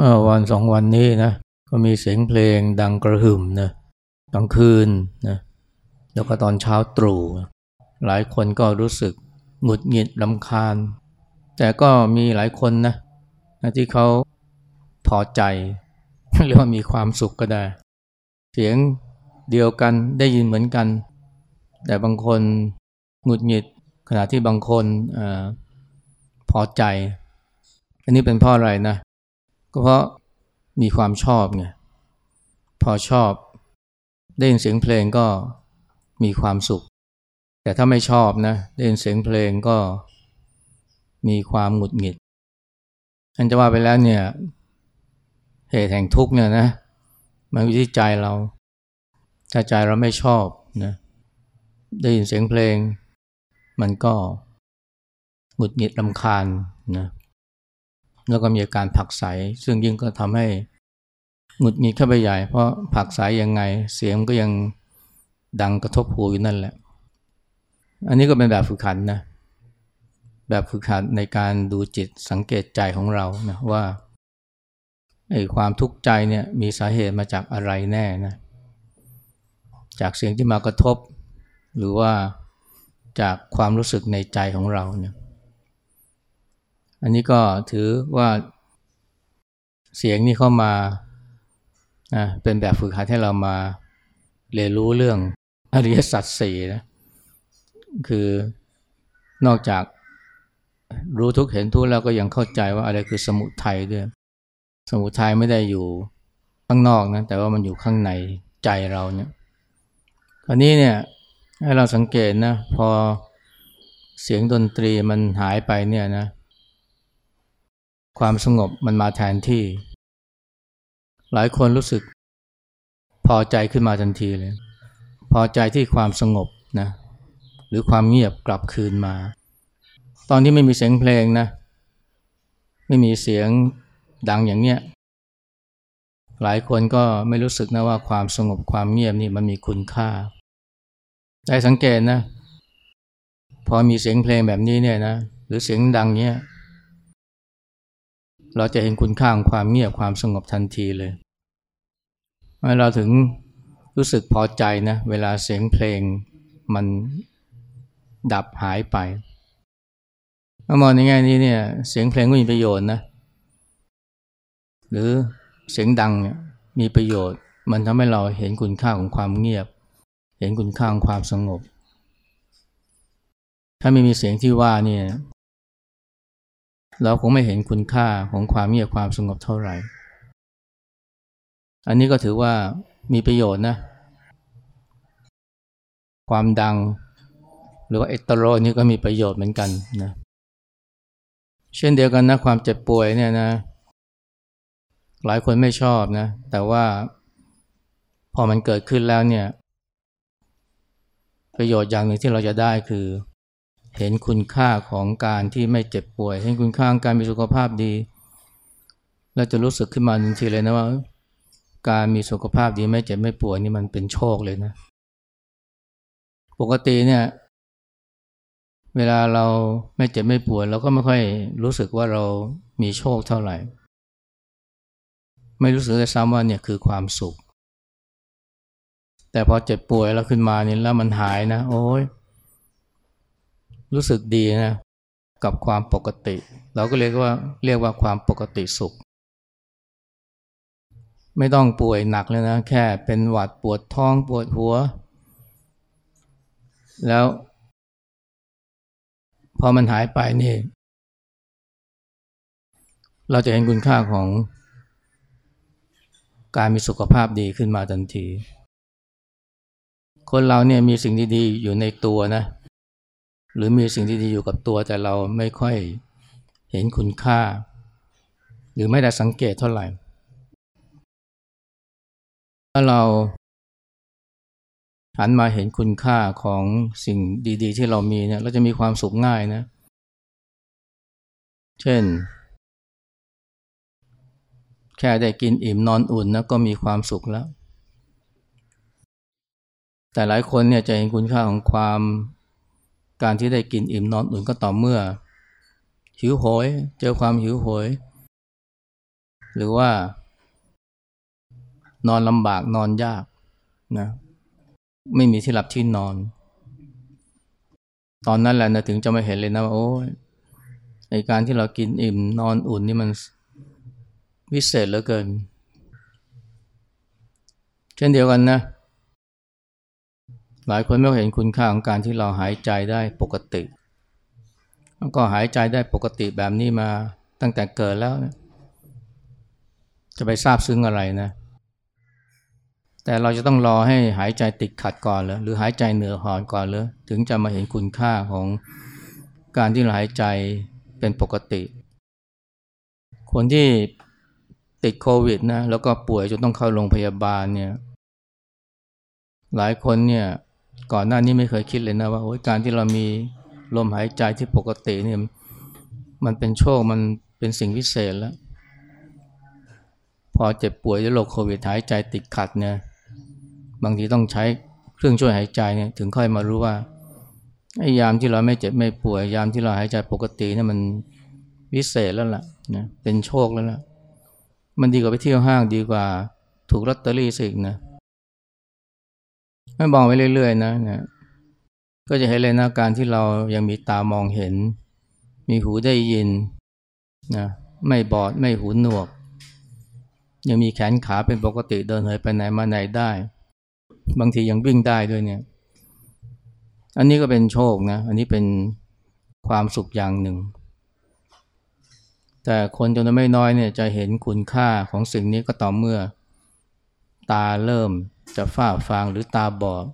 เมื่อวันสองวันนี้นะก็มีเสียงเพลงดังกระหึ่มนะกลางคืนนะแล้วก็ตอนเช้าตรู่หลายคนก็รู้สึกหงุดหงิดลำคาญ แต่ก็มีหลายคนนะที่เขาพอใจเรียกว่ามีความสุขก็ได้ เสียงเดียวกันได้ยินเหมือนกัน แต่บางคนหงุดหงิดขณะที่บางคนอพอใจ อันนี้เป็นเพราะอะไรนะ ก็เพราะมีความชอบไงพอชอบได้ยินเสียงเพลงก็มีความสุข แต่ถ้าไม่ชอบนะได้ยินเสียงเพลงก็มีความหงุดหงิดอันจะว่าไปแล้วเนี่ยเหตุแห่งทุกข์เนี่ยนะมันอยู่ที่ใจเรา ถ้าใจเราไม่ชอบนะได้ยินเสียงเพลง มันก็หงุดหงิดลำคาญนะ แล้วก็มีอาการผักใส ซึ่งยิ่งก็ทำให้หงุดหงิดเข้าไปใหญ่ เพราะผักใสยังไง เสียงก็ยังดังกระทบหูอยู่นั่นแหละ อันนี้ก็เป็นแบบฝึกขันนะแบบฝึกหัดในการดูจิตสังเกตใจของเรานะว่าไอ้ความทุกข์ใจเนี่ยมีสาเหตุมาจากอะไรแน่นะจากเสียงที่มากระทบ หรือว่าจากความรู้สึกในใจของเราเนี่ย อันนี้ก็ถือว่าเสียงนี้เข้ามาเป็นแบบฝึกหัดให้เรามาเรียนรู้เรื่องอริยสัจสี่นะคือนอกจากรู้ทุกเห็นทุกแล้วก็ยังเข้าใจว่าอะไรคือสมุทัยด้วย สมุทัยไม่ได้อยู่ข้างนอกนะแต่ว่ามันอยู่ข้างในใจเราเนี่ยคราวนี้เนี่ยให้เราสังเกตนะพอเสียงดนตรีมันหายไปเนี่ยนะ ความสงบมันมาแทนที่ หลายคนรู้สึก พอใจขึ้นมาทันทีเลย พอใจที่ความสงบนะหรือความเงียบกลับคืนมา ตอนที่ไม่มีเสียงเพลงนะ ไม่มีเสียงดังอย่างเนี้ยหลายคนก็ไม่รู้สึกนะว่าความสงบความเงียบนี่มันมีคุณค่า ได้สังเกตนะ พอมีเสียงเพลงแบบนี้เนี่ยนะ หรือเสียงดังเนี้ย เราจะเห็นคุณค่าของความเงียบความสงบทันทีเลยเราถึงรู้สึกพอใจนะเวลาเสียงเพลงมันดับหายไปถ้ามองในแง่นี้เนี่ยเสียงเพลงก็มีประโยชน์นะหรือเสียงดังเนี่ยมีประโยชน์ มันทำให้เราเห็นคุณค่าของความเงียบ เห็นคุณค่าของความสงบ ถ้าไม่มีเสียงที่ว่านี่ เราคงไม่เห็นคุณค่าของความเงียบความสงบเท่าไหร่ อันนี้ก็ถือว่ามีประโยชน์นะ ความดัง หรือว่าเอตโรนี่ก็มีประโยชน์เหมือนกันนะ เช่นเดียวกันนะความเจ็บป่วยเนี่ยนะ หลายคนไม่ชอบนะ แต่ว่าพอมันเกิดขึ้นแล้วเนี่ย ประโยชน์อย่างหนึ่งที่เราจะได้คือ เห็นคุณค่าของการที่ไม่เจ็บป่วย เห็นคุณค่าของการมีสุขภาพดีเราจะรู้สึกขึ้นมาทันทีเลยนะว่า การมีสุขภาพดีไม่เจ็บไม่ป่วยนี่มันเป็นโชคเลยนะ ปกติเนี่ย เวลาเราไม่เจ็บไม่ป่วดเราก็ไม่ค่อยรู้สึกว่าเรามีโชคเท่าไหร่ ไม่รู้สึกเลยซ้ำว่าเนี่ยคือความสุข แต่พอเจ็บป่วยแล้วขึ้นมาเนี่ยแล้วมันหายนะ โอ้ย รู้สึกดีนะกับความปกติ เราก็เรียกว่าเรียกว่าความปกติสุข ไม่ต้องป่วยหนักเลยนะ แค่เป็นหวัดปวดท้องปวดหัว แล้ว พอมันหายไปนี่ เราจะเห็นคุณค่าของ การมีสุขภาพดีขึ้นมาทันที คนเราเนี่ยมีสิ่งดีๆอยู่ในตัวนะ หรือมีสิ่งดีๆอยู่กับตัวแต่เราไม่ค่อยเห็นคุณค่า หรือไม่ได้สังเกตเท่าไหร่ ถ้าเราหันมาเห็นคุณค่าของสิ่งดี ๆ ที่เรามีเนี่ยเราจะมีความสุขง่ายนะ เช่น แค่ได้กินอิ่มนอนอุ่นนะก็มีความสุขแล้ว แต่หลายคนเนี่ยจะเห็นคุณค่าของความ การที่ได้กินอิ่มนอนอุ่นก็ต่อเมื่อ หิวโหย เจอความหิวโหย หรือว่า นอนลำบากนอนยากนะไม่มีที่หลับที่นอน ตอนนั้นแหละนะถึงจะมาเห็นเลยนะว่าโอ้ยในการที่เรากินอิ่มนอนอุ่นนี่มันวิเศษเหลือเกิน เช่นเดียวกันนะ หลายคนไม่เห็นคุณค่าของการที่เราหายใจได้ปกติ แล้วก็หายใจได้ปกติแบบนี้มาตั้งแต่เกิดแล้วนะจะไปทราบซึ้งอะไรนะ แต่เราจะต้องรอให้หายใจติดขัดก่อนเลยหรือหายใจเหนือหอนก่อนเลยถึงจะมาเห็นคุณค่าของการที่เราหายใจเป็นปกติ คนที่ติดโควิดนะแล้วก็ป่วยจนต้องเข้าโรงพยาบาลเนี่ยหลายคนเนี่ย ก่อนหน้านี้ไม่เคยคิดเลยนะว่าการที่เรามีลมหายใจที่ปกติเนี่ยมันเป็นโชคมันเป็นสิ่งพิเศษแล้ว พอเจ็บป่วยด้วยโรคโควิดหายใจติดขัดเนี่ยบางทีต้องใช้เครื่องช่วยหายใจเนี่ยถึงค่อยมารู้ว่าไอ้ยามที่เราไม่เจ็บไม่ป่วยยามที่เราหายใจปกติเนี่ยมันวิเศษแล้วล่ะนะเป็นโชคแล้วล่ะมันดีกว่าไปเที่ยวห้างดีกว่า ถูกลอตเตอรี่สิกนะ ไม่บอกไว้เรื่อยๆนะนะ ก็จะเห็นเลยนะการที่เรายังมีตามองเห็น มีหูได้ยินนะไม่บอดไม่หูหนวก ยังมีแขนขาเป็นปกติเดินเหินไปไหนมาไหนได้ บางทียังวิ่งได้ด้วยเนี่ย อันนี้ก็เป็นโชคนะ อันนี้เป็นความสุขอย่างหนึ่ง แต่คนจำนวนไม่น้อยเนี่ยจะเห็นคุณค่าของสิ่งนี้ก็ต่อเมื่อ ตาเริ่ม จะฝ้าฟางหรือตาบอด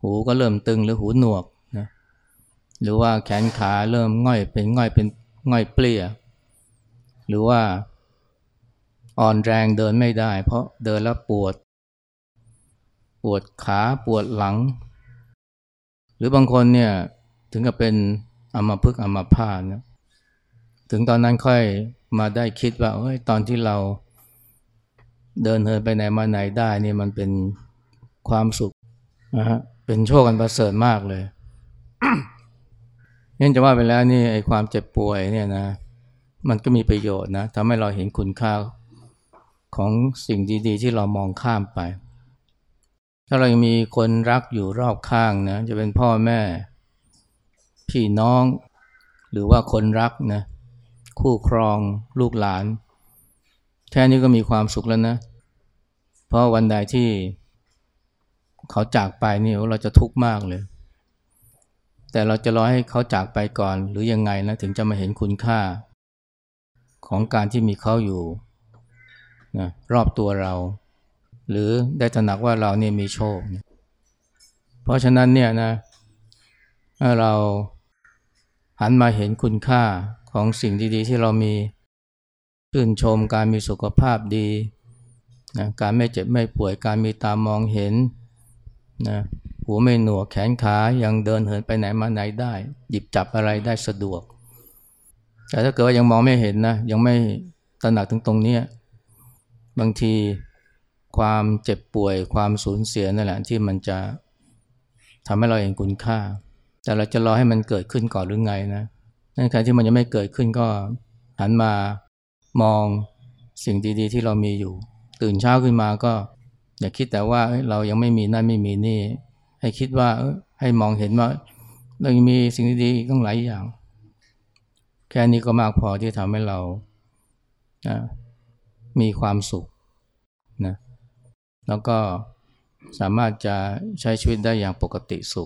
หูก็เริ่มตึงหรือหูหนวกนะหรือว่าแขนขาเริ่มง่อยเป็นง่อยเป็นง่อยเปลี่ย หรือว่าอ่อนแรงเดินไม่ได้ เพราะเดินแล้วปวด ปวดขาปวดหลัง หรือบางคนเนี่ยถึงกับเป็นอัมพฤกษ์อัมพาตนะถึงตอนนั้นค่อยมาได้คิดว่าเฮ้ยตอนที่เรา เดินเหินไปไหนมาไหนได้นี่มันเป็นความสุขนะฮะเป็นโชคกันประเสริฐมากเลยนี่จะว่าไปแล้วนี่ไอ้ความเจ็บป่วยเนี่ยนะ มันก็มีประโยชน์นะทำให้เราเห็นคุณค่าของสิ่งดี ๆ ที่เรามองข้ามไป ถ้าเรายังมีคนรักอยู่รอบข้างนะจะเป็นพ่อแม่ พี่น้อง หรือว่าคนรักนะคู่ครองลูกหลาน แค่นี้ก็มีความสุขแล้วนะ เพราะวันใดที่เขาจากไปนี่เราจะทุกข์มากเลย แต่เราจะรอให้เขาจากไปก่อน หรือยังไงนะถึงจะมาเห็นคุณค่า ของการที่มีเขาอยู่นะรอบตัวเรา หรือได้ตระหนักว่าเราเนี่ยมีโชค เพราะฉะนั้นเนี่ยนะถ้าเราหันมาเห็นคุณค่าของสิ่งดีๆ ที่เรามี ชื่นชมการมีสุขภาพดีนะการไม่เจ็บไม่ป่วยการมีตามองเห็นนะหูไม่หนวกแขนขายังเดินเหินไปไหนมาไหนได้ หยิบจับอะไรได้สะดวก แต่ถ้าเกิดว่ายังมองไม่เห็นนะยังไม่ตระหนักถึงตรงนี้บางทีความเจ็บป่วยความสูญเสียนั่นแหละที่มันจะทำให้เราเห็นคุณค่า แต่เราจะรอให้มันเกิดขึ้นก่อนหรือไงนะนั่นใครที่มันยังไม่เกิดขึ้นก็หันมา มองสิ่งดีๆ ที่เรามีอยู่ ตื่นเช้าขึ้นมาก็ อย่าคิดแต่ว่าเรายังไม่มีนั่นไม่มีนี่ ให้คิดว่าให้มองเห็นว่าเรายังมีสิ่งดีๆตั้งหลายอย่าง แค่นี้ก็มากพอที่ทำให้เรานะมีความสุขนะแล้วก็สามารถจะใช้ชีวิตได้อย่างปกติสุข